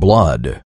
blood.